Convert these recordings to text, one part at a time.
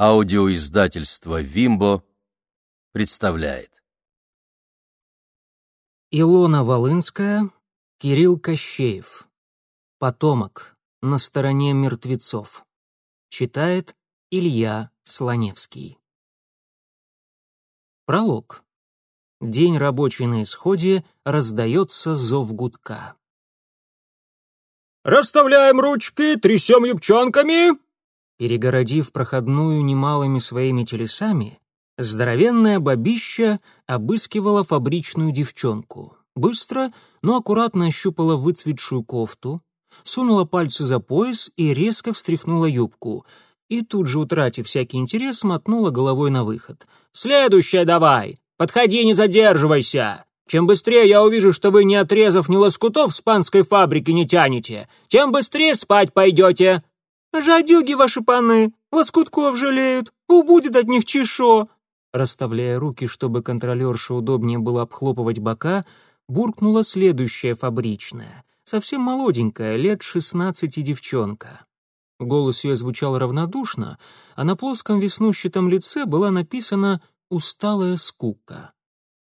Аудиоиздательство «Вимбо» представляет. Илона Волынская, Кирилл Кощеев. Потомок. На стороне мертвецов. Читает Илья Слоневский. Пролог. День рабочий на исходе, раздается зов гудка. «Расставляем ручки, трясем юбчонками!» Перегородив проходную немалыми своими телесами, здоровенная бабища обыскивала фабричную девчонку. Быстро, но аккуратно ощупала выцветшую кофту, сунула пальцы за пояс и резко встряхнула юбку. И тут же, утратив всякий интерес, мотнула головой на выход. «Следующее давай! Подходи, не задерживайся! Чем быстрее я увижу, что вы, не отрезав ни лоскутов с панской фабрики, не тянете, тем быстрее спать пойдете!» «Жадюги ваши паны, лоскутков жалеют, убудет от них чешо!» Расставляя руки, чтобы контролерше удобнее было обхлопывать бока, буркнула следующая фабричная, совсем молоденькая, лет шестнадцати девчонка. Голос ее звучал равнодушно, а на плоском веснущатом лице была написана «усталая скука».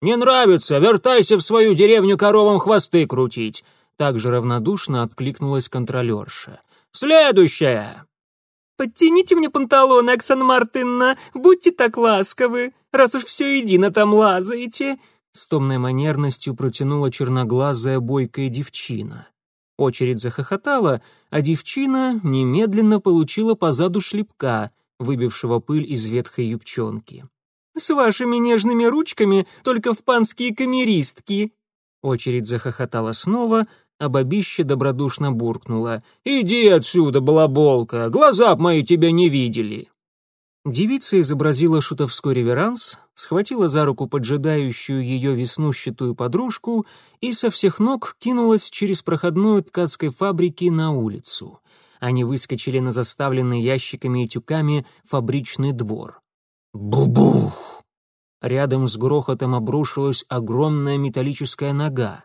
«Не нравится, вертайся в свою деревню коровам хвосты крутить!» Также равнодушно откликнулась контролерша. Следующая!» «Подтяните мне панталоны, Оксана Мартынна, будьте так ласковы, раз уж все едино там лазаете!» С томной манерностью протянула черноглазая бойкая девчина. Очередь захохотала, а девчина немедленно получила позаду шлепка, выбившего пыль из ветхой юбчонки. «С вашими нежными ручками только в панские камеристки!» Очередь захохотала снова, а бабище добродушно буркнула. «Иди отсюда, балаболка, глаза б мои тебя не видели!» Девица изобразила шутовской реверанс, схватила за руку поджидающую ее веснущатую подружку и со всех ног кинулась через проходную ткацкой фабрики на улицу. Они выскочили на заставленный ящиками и тюками фабричный двор. Бубух! Рядом с грохотом обрушилась огромная металлическая нога.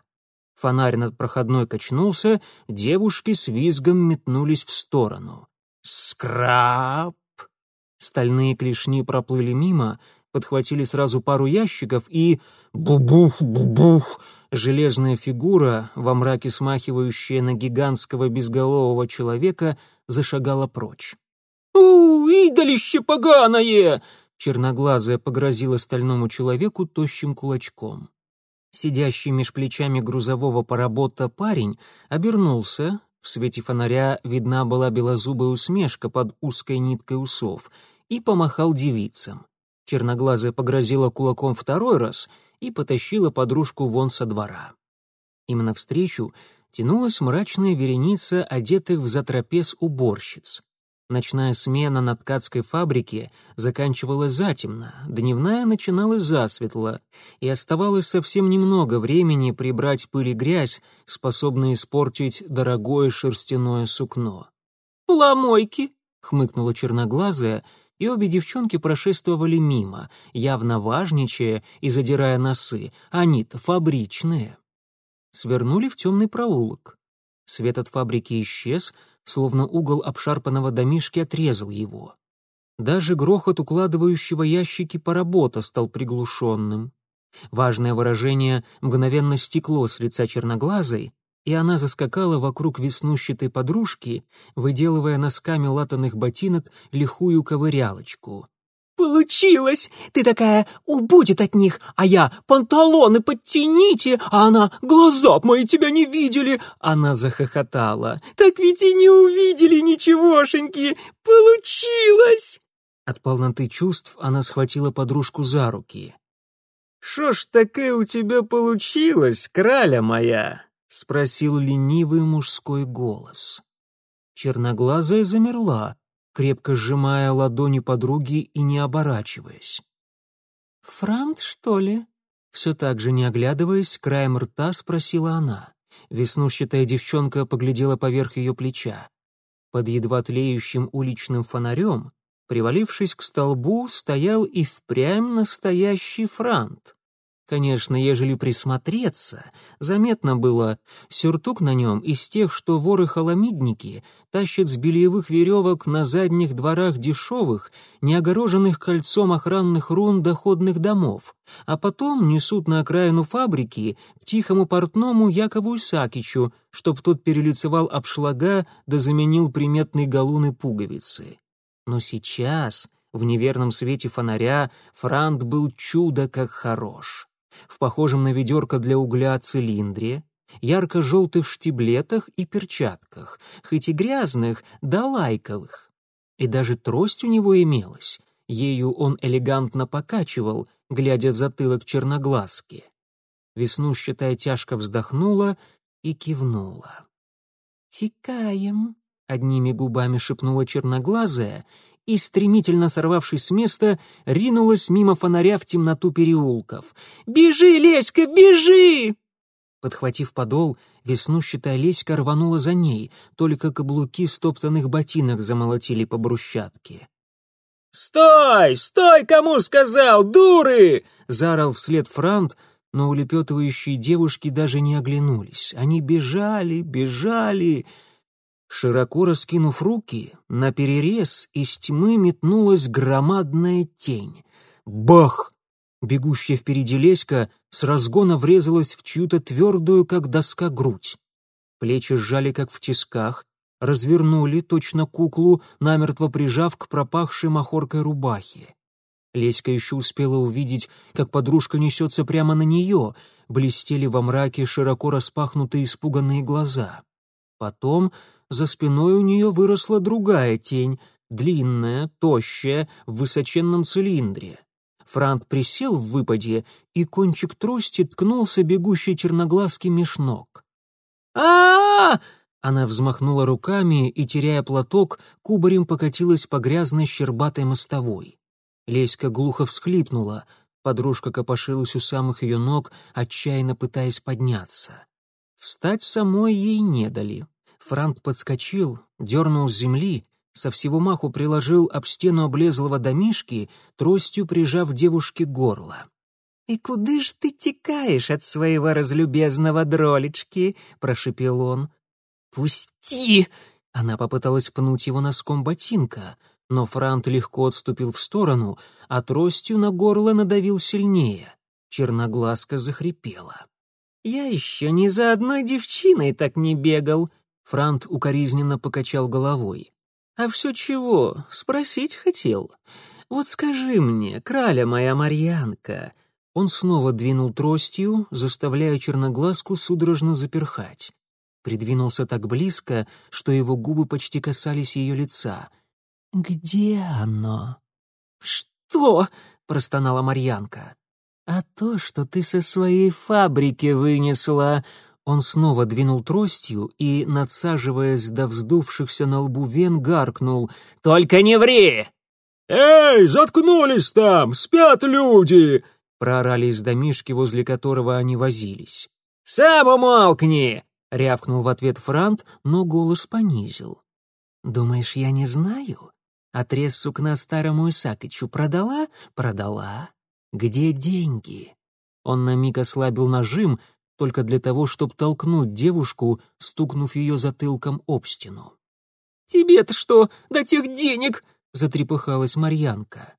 Фонарь над проходной качнулся, девушки с визгом метнулись в сторону. «Скраб!» Стальные клешни проплыли мимо, подхватили сразу пару ящиков и... Бубух-бубух! Железная фигура, во мраке смахивающая на гигантского безголового человека, зашагала прочь. «У, идолище поганое!» Черноглазая погрозила стальному человеку тощим кулачком. Сидящий меж плечами грузового поработа парень обернулся, в свете фонаря видна была белозубая усмешка под узкой ниткой усов, и помахал девицам. Черноглазая погрозила кулаком второй раз и потащила подружку вон со двора. Им навстречу тянулась мрачная вереница одетых в затрапез уборщиц. Ночная смена на ткацкой фабрике заканчивалась затемно, дневная начиналась засветло, и оставалось совсем немного времени прибрать пыль и грязь, способные испортить дорогое шерстяное сукно. «Поломойки!» — хмыкнула черноглазая, и обе девчонки прошествовали мимо, явно важничая и задирая носы, они-то фабричные. Свернули в темный проулок. Свет от фабрики исчез — словно угол обшарпанного домишки отрезал его. Даже грохот укладывающего ящики поработа стал приглушенным. Важное выражение мгновенно стекло с лица черноглазой, и она заскакала вокруг веснущатой подружки, выделывая носками латаных ботинок лихую ковырялочку. «Получилось! Ты такая, убудет от них, а я, панталоны подтяните, а она, глаза б мои тебя не видели!» Она захохотала. «Так ведь и не увидели ничегошеньки! Получилось!» От полноты чувств она схватила подружку за руки. «Шо ж такое у тебя получилось, краля моя?» — спросил ленивый мужской голос. Черноглазая замерла, крепко сжимая ладони подруги и не оборачиваясь. «Франт, что ли?» Все так же не оглядываясь, краем рта спросила она. Веснущатая девчонка поглядела поверх ее плеча. Под едва тлеющим уличным фонарем, привалившись к столбу, стоял и впрямь настоящий франт. Конечно, ежели присмотреться, заметно было, сюртук на нем из тех, что воры-холомидники тащат с бельевых веревок на задних дворах дешевых, не огороженных кольцом охранных рун доходных домов, а потом несут на окраину фабрики к тихому портному Якову Исакичу, чтоб тот перелицевал обшлага да заменил приметные галуны пуговицы. Но сейчас, в неверном свете фонаря, Франт был чудо как хорош в похожем на ведерко для угля цилиндре, ярко-желтых штиблетах и перчатках, хоть и грязных, да лайковых. И даже трость у него имелась, ею он элегантно покачивал, глядя в затылок черноглазки. Веснущатая тяжко вздохнула и кивнула. «Текаем», — одними губами шепнула черноглазая и, стремительно сорвавшись с места, ринулась мимо фонаря в темноту переулков. «Бежи, Леська, бежи!» Подхватив подол, веснущатая Леська рванула за ней, только каблуки стоптанных ботинок замолотили по брусчатке. «Стой! Стой, кому сказал, дуры!» — заорал вслед Франт, но улепетывающие девушки даже не оглянулись. Они бежали, бежали, Широко раскинув руки, на перерез из тьмы метнулась громадная тень. Бах! Бегущая впереди Леська с разгона врезалась в чью-то твердую, как доска, грудь. Плечи сжали, как в тисках, развернули, точно куклу, намертво прижав к пропахшей махоркой рубахе. Леська еще успела увидеть, как подружка несется прямо на нее, блестели во мраке широко распахнутые испуганные глаза. Потом за спиной у нее выросла другая тень, длинная, тощая, в высоченном цилиндре. Франт присел в выпаде, и кончик трости ткнулся бегущий черноглазкий меж ног. а, Она взмахнула руками и, теряя платок, кубарем покатилась по грязной щербатой мостовой. Леська глухо всхлипнула, подружка копошилась у самых ее ног, отчаянно пытаясь подняться. Встать самой ей не дали. Франт подскочил, дернул с земли, со всего маху приложил об стену облезлого домишки, тростью прижав девушке горло. «И куды ж ты текаешь от своего разлюбезного дролечки?» — прошепел он. «Пусти!» — она попыталась пнуть его носком ботинка, но Франт легко отступил в сторону, а тростью на горло надавил сильнее. Черноглазка захрипела. «Я еще ни за одной девчиной так не бегал», Франт укоризненно покачал головой. «А все чего? Спросить хотел. Вот скажи мне, краля моя Марьянка...» Он снова двинул тростью, заставляя черноглазку судорожно заперхать. Придвинулся так близко, что его губы почти касались ее лица. «Где оно?» «Что?» — простонала Марьянка. «А то, что ты со своей фабрики вынесла», он снова двинул тростью и, надсаживаясь до вздувшихся на лбу вен, гаркнул «Только не ври!» «Эй, заткнулись там! Спят люди!» проорали из домишки, возле которого они возились. «Сам умолкни!» — рявкнул в ответ Франт, но голос понизил. «Думаешь, я не знаю? Отрез сукна старому Исакичу продала? Продала. Где деньги?» Он на миг ослабил нажим, только для того, чтобы толкнуть девушку, стукнув ее затылком об стену. «Тебе-то что, до тех денег?» — затрепыхалась Марьянка.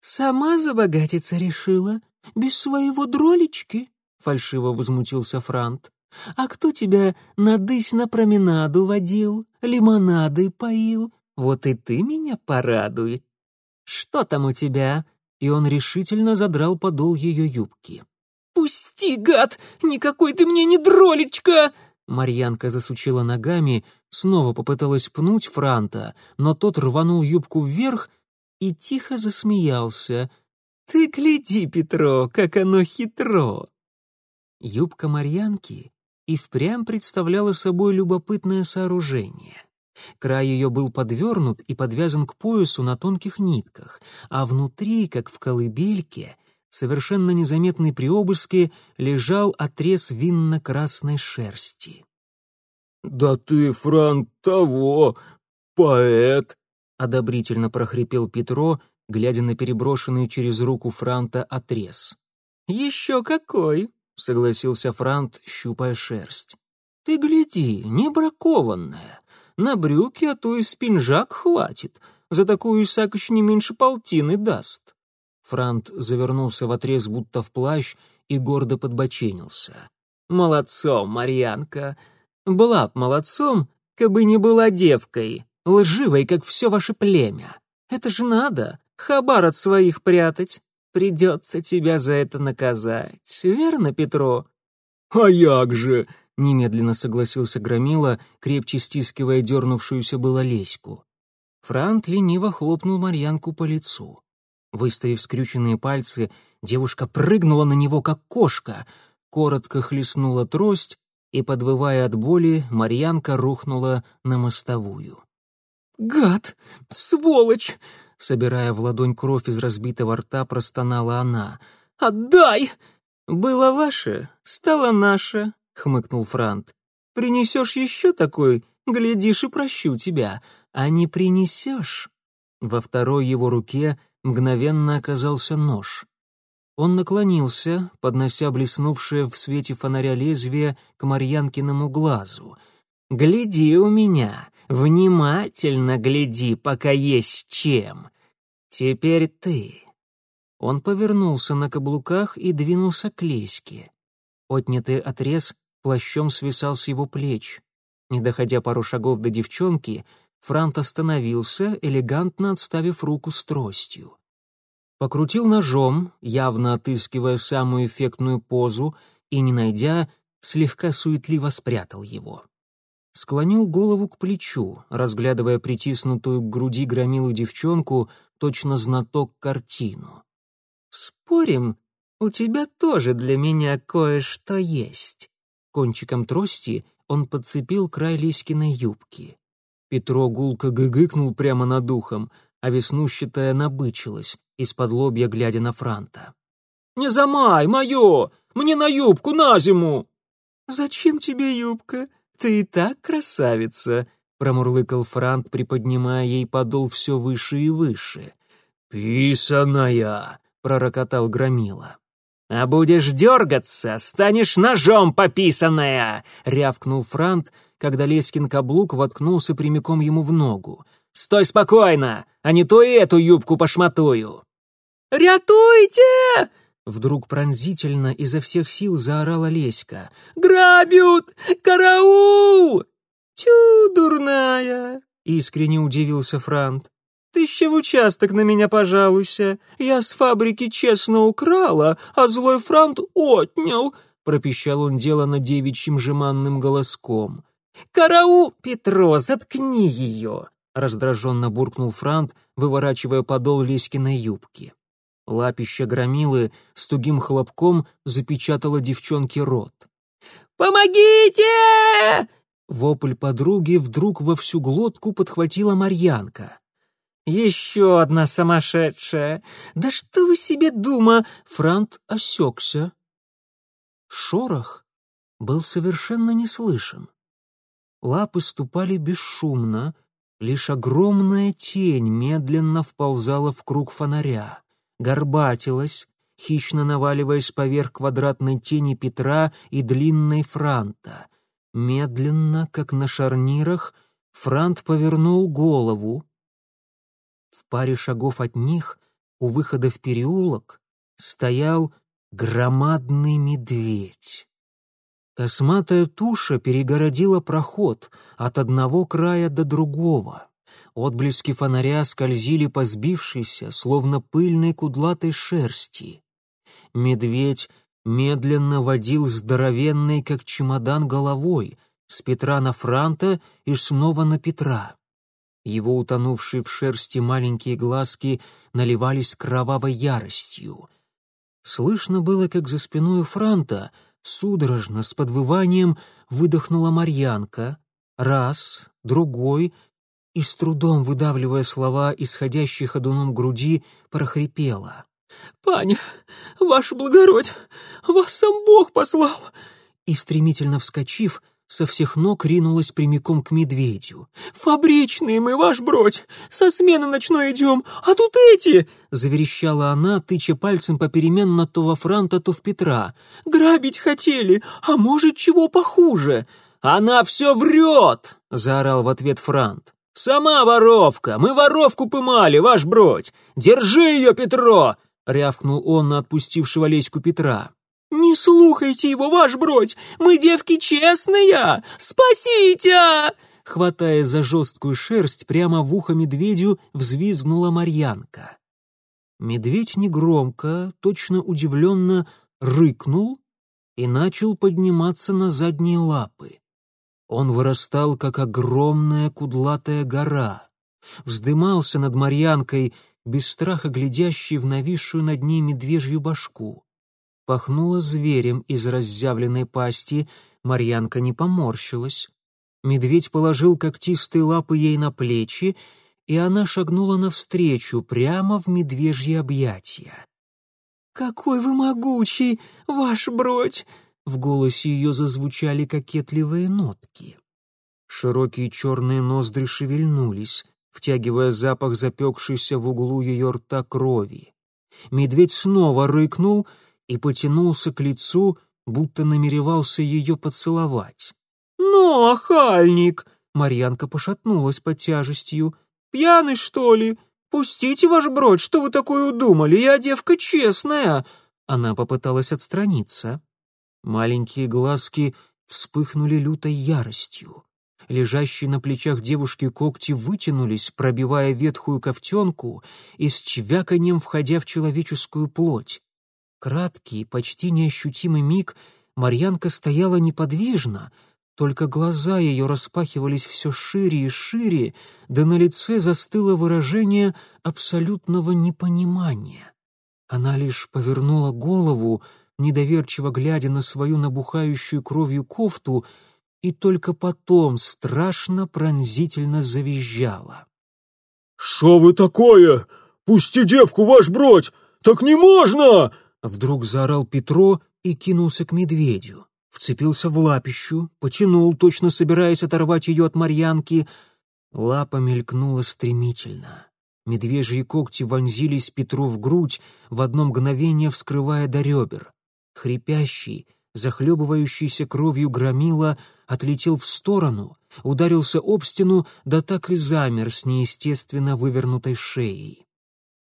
«Сама забогатиться решила, без своего дролечки?» — фальшиво возмутился Франт. «А кто тебя надысь на променаду водил, лимонады поил? Вот и ты меня порадуй. Что там у тебя?» И он решительно задрал подол ее юбки. «Пусти, гад! Никакой ты мне не дролечка!» Марьянка засучила ногами, снова попыталась пнуть Франта, но тот рванул юбку вверх и тихо засмеялся. «Ты гляди, Петро, как оно хитро!» Юбка Марьянки и впрямь представляла собой любопытное сооружение. Край ее был подвернут и подвязан к поясу на тонких нитках, а внутри, как в колыбельке, совершенно незаметный при обыске, лежал отрез винно-красной шерсти. «Да ты, Франк, того, поэт!» — одобрительно прохрипел Петро, глядя на переброшенный через руку Франта отрез. «Еще какой!» — согласился Франт, щупая шерсть. «Ты гляди, не бракованная. На брюки, а то и спинжак хватит. За такую Исакыч не меньше полтины даст». Франт завернулся в отрез, будто в плащ, и гордо подбоченился. «Молодцом, Марьянка! Была б молодцом, кабы не была девкой, лживой, как все ваше племя. Это же надо, хабар от своих прятать. Придется тебя за это наказать, верно, Петро?» «А як же!» — немедленно согласился Громила, крепче стискивая дернувшуюся было леську. Франт лениво хлопнул Марьянку по лицу. Выставив скрюченные пальцы, девушка прыгнула на него, как кошка, коротко хлестнула трость, и, подвывая от боли, Марьянка рухнула на мостовую. «Гад! Сволочь!» Собирая в ладонь кровь из разбитого рта, простонала она. «Отдай!» «Было ваше, стало наше», — хмыкнул Франт. «Принесешь еще такой, глядишь и прощу тебя. А не принесешь...» Во второй его руке мгновенно оказался нож. Он наклонился, поднося блеснувшее в свете фонаря лезвие к Марьянкиному глазу. «Гляди у меня, внимательно гляди, пока есть чем. Теперь ты». Он повернулся на каблуках и двинулся к леське. Отнятый отрез плащом свисал с его плеч. Не доходя пару шагов до девчонки, Франт остановился, элегантно отставив руку с тростью покрутил ножом, явно отыскивая самую эффектную позу, и, не найдя, слегка суетливо спрятал его. Склонил голову к плечу, разглядывая притиснутую к груди громилу девчонку, точно знаток картину. «Спорим, у тебя тоже для меня кое-что есть». Кончиком трости он подцепил край Лиськиной юбки. Петро гулко гыгыкнул прямо над ухом, а веснущатая набычилась, из-под лобья глядя на Франта. «Не замай, мое! Мне на юбку на зиму!» «Зачем тебе юбка? Ты и так красавица!» — промурлыкал Франт, приподнимая ей подол все выше и выше. «Писаная!» — пророкотал Громила. «А будешь дергаться, станешь ножом пописанная!» — рявкнул Франт, когда Лескин каблук воткнулся прямиком ему в ногу. «Стой спокойно, а не то и эту юбку пошматую!» «Рятуйте!» Вдруг пронзительно изо всех сил заорала Леська. «Грабят! Караул!» «Тю, дурная!» — искренне удивился Франт. «Ты еще в участок на меня пожалуйся. Я с фабрики честно украла, а злой Франт отнял!» — пропищал он делано девичьим жеманным голоском. «Караул! Петро, заткни ее!» — раздраженно буркнул Франт, выворачивая подол Леськиной юбки. Лапища громилы с тугим хлопком запечатала девчонке рот. «Помогите!» Вопль подруги вдруг во всю глотку подхватила Марьянка. «Еще одна сумасшедшая! Да что вы себе дума!» Франт осекся. Шорох был совершенно не слышен. Лапы ступали бесшумно, лишь огромная тень медленно вползала в круг фонаря горбатилась, хищно наваливаясь поверх квадратной тени Петра и длинной франта. Медленно, как на шарнирах, франт повернул голову. В паре шагов от них, у выхода в переулок, стоял громадный медведь. Косматая туша перегородила проход от одного края до другого. Отблески фонаря скользили по сбившейся, словно пыльной кудлатой шерсти. Медведь медленно водил здоровенной, как чемодан, головой, с Петра на Франта и снова на Петра. Его утонувшие в шерсти маленькие глазки наливались кровавой яростью. Слышно было, как за спиной Франта судорожно, с подвыванием, выдохнула Марьянка. Раз, другой — и с трудом выдавливая слова, исходящие ходуном груди, прохрипела. «Паня, ваш благородь, вас сам Бог послал!» И, стремительно вскочив, со всех ног ринулась прямиком к медведю. «Фабричные мы, ваш бродь! Со смены ночной идем, а тут эти!» — заверещала она, тыча пальцем попеременно то во Франта, то в Петра. «Грабить хотели, а может, чего похуже!» «Она все врет!» — заорал в ответ Франт. «Сама воровка! Мы воровку пымали, ваш бродь! Держи ее, Петро!» — рявкнул он на отпустившего леську Петра. «Не слухайте его, ваш бродь! Мы девки честные! Спасите!» Хватая за жесткую шерсть, прямо в ухо медведю взвизгнула Марьянка. Медведь негромко, точно удивленно рыкнул и начал подниматься на задние лапы. Он вырастал, как огромная кудлатая гора, вздымался над Марьянкой, без страха глядящей в нависшую над ней медвежью башку. Пахнуло зверем из разъявленной пасти, Марьянка не поморщилась. Медведь положил когтистые лапы ей на плечи, и она шагнула навстречу, прямо в медвежьи объятия. «Какой вы могучий, ваш бродь!» В голосе ее зазвучали кокетливые нотки. Широкие черные ноздри шевельнулись, втягивая запах запекшейся в углу ее рта крови. Медведь снова рыкнул — и потянулся к лицу, будто намеревался ее поцеловать. «Ну, охальник!» — Марьянка пошатнулась под тяжестью. «Пьяный, что ли? Пустите ваш бродь, что вы такое удумали? Я девка честная!» Она попыталась отстраниться. Маленькие глазки вспыхнули лютой яростью. Лежащие на плечах девушки когти вытянулись, пробивая ветхую ковтенку и с чвяканьем входя в человеческую плоть. Краткий, почти неощутимый миг Марьянка стояла неподвижно, только глаза ее распахивались все шире и шире, да на лице застыло выражение абсолютного непонимания. Она лишь повернула голову, недоверчиво глядя на свою набухающую кровью кофту, и только потом страшно пронзительно завизжала. «Шо вы такое? Пусти девку, ваш бродь! Так не можно!» Вдруг заорал Петро и кинулся к медведю. Вцепился в лапищу, потянул, точно собираясь оторвать ее от Марьянки. Лапа мелькнула стремительно. Медвежьи когти вонзились Петру в грудь, в одно мгновение вскрывая до ребер. Хрипящий, захлебывающийся кровью громила отлетел в сторону, ударился об стену, да так и замер с неестественно вывернутой шеей.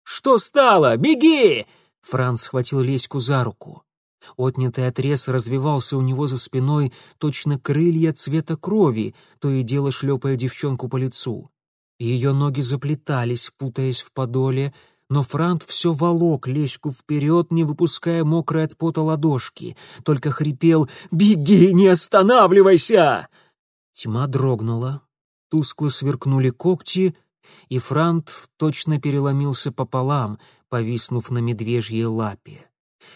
«Что стало? Беги!» Франц схватил Леську за руку. Отнятый отрез развивался у него за спиной точно крылья цвета крови, то и дело шлепая девчонку по лицу. Ее ноги заплетались, путаясь в подоле, но Франт все волок Леську вперед, не выпуская мокрой от пота ладошки, только хрипел «Беги, не останавливайся!» Тьма дрогнула, тускло сверкнули когти, и Франт точно переломился пополам, повиснув на медвежьей лапе.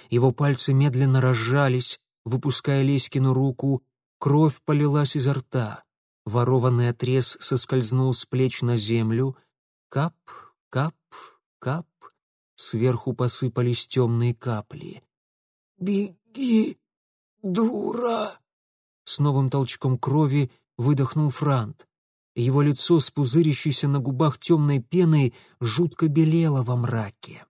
Его пальцы медленно разжались, выпуская Леськину руку, кровь полилась изо рта. Ворованный отрез соскользнул с плеч на землю. Кап, кап, кап. Сверху посыпались темные капли. «Беги, дура!» С новым толчком крови выдохнул Франт. Его лицо с пузырящейся на губах темной пеной жутко белело во мраке.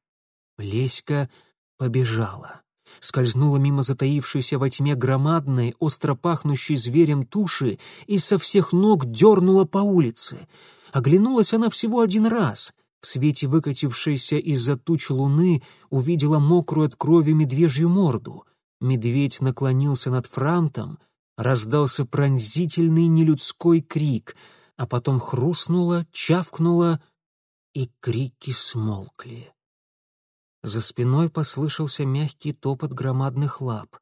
Леська побежала. Скользнула мимо затаившейся во тьме громадной, остро пахнущей зверем туши и со всех ног дернула по улице. Оглянулась она всего один раз. В свете выкатившейся из-за туч луны увидела мокрую от крови медвежью морду. Медведь наклонился над франтом, раздался пронзительный нелюдской крик — а потом хрустнуло, чавкнуло, и крики смолкли. За спиной послышался мягкий топот громадных лап.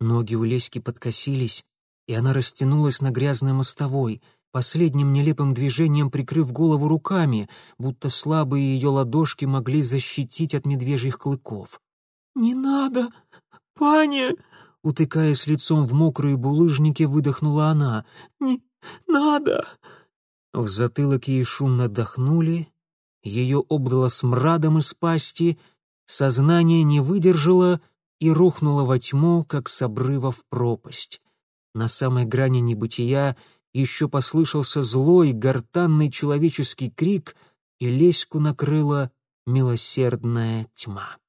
Ноги у Леськи подкосились, и она растянулась на грязной мостовой, последним нелепым движением прикрыв голову руками, будто слабые ее ладошки могли защитить от медвежьих клыков. «Не надо, паня!» Утыкаясь лицом в мокрые булыжники, выдохнула она. «Не надо!» В затылок ей шумно дохнули, ее обдало смрадом из пасти, сознание не выдержало и рухнуло во тьму, как с обрыва в пропасть. На самой грани небытия еще послышался злой, гортанный человеческий крик, и леську накрыла милосердная тьма.